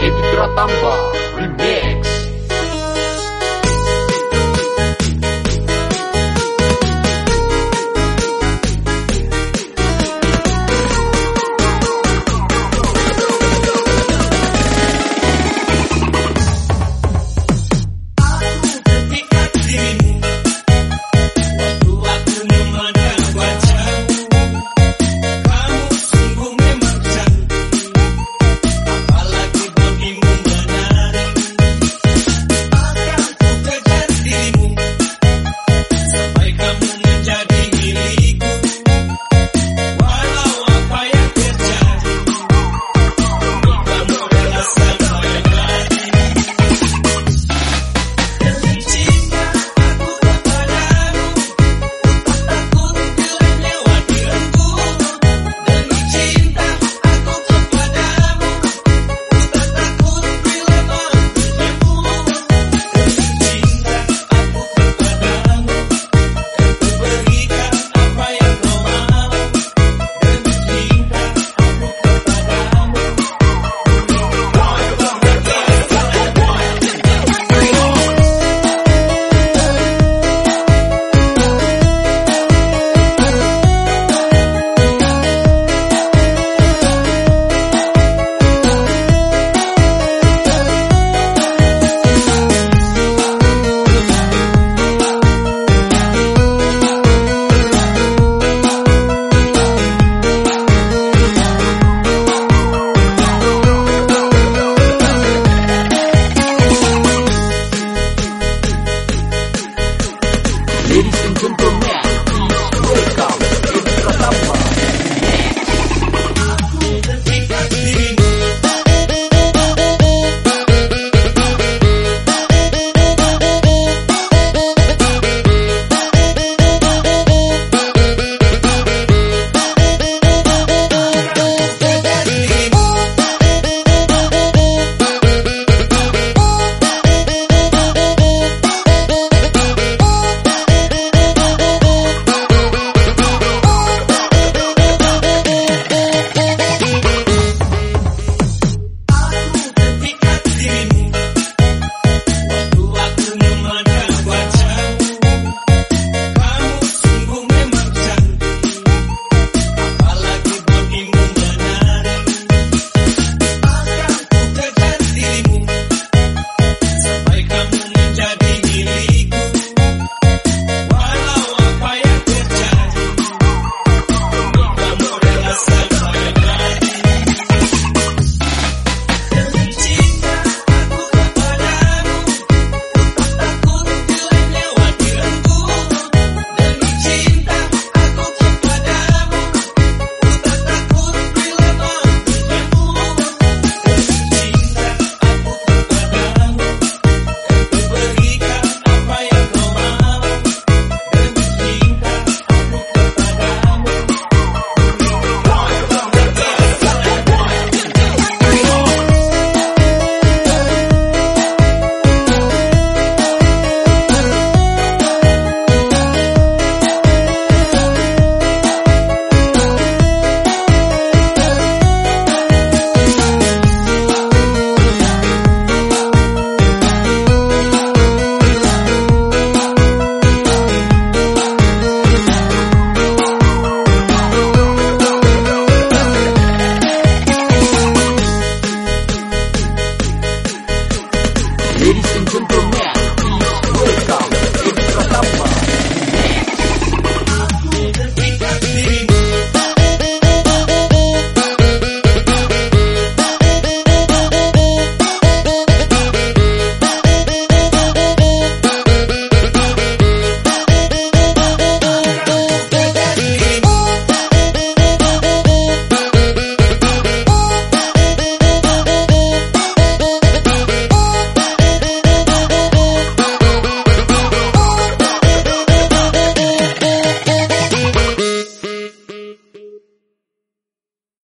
Editra Tamba.